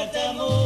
bertemu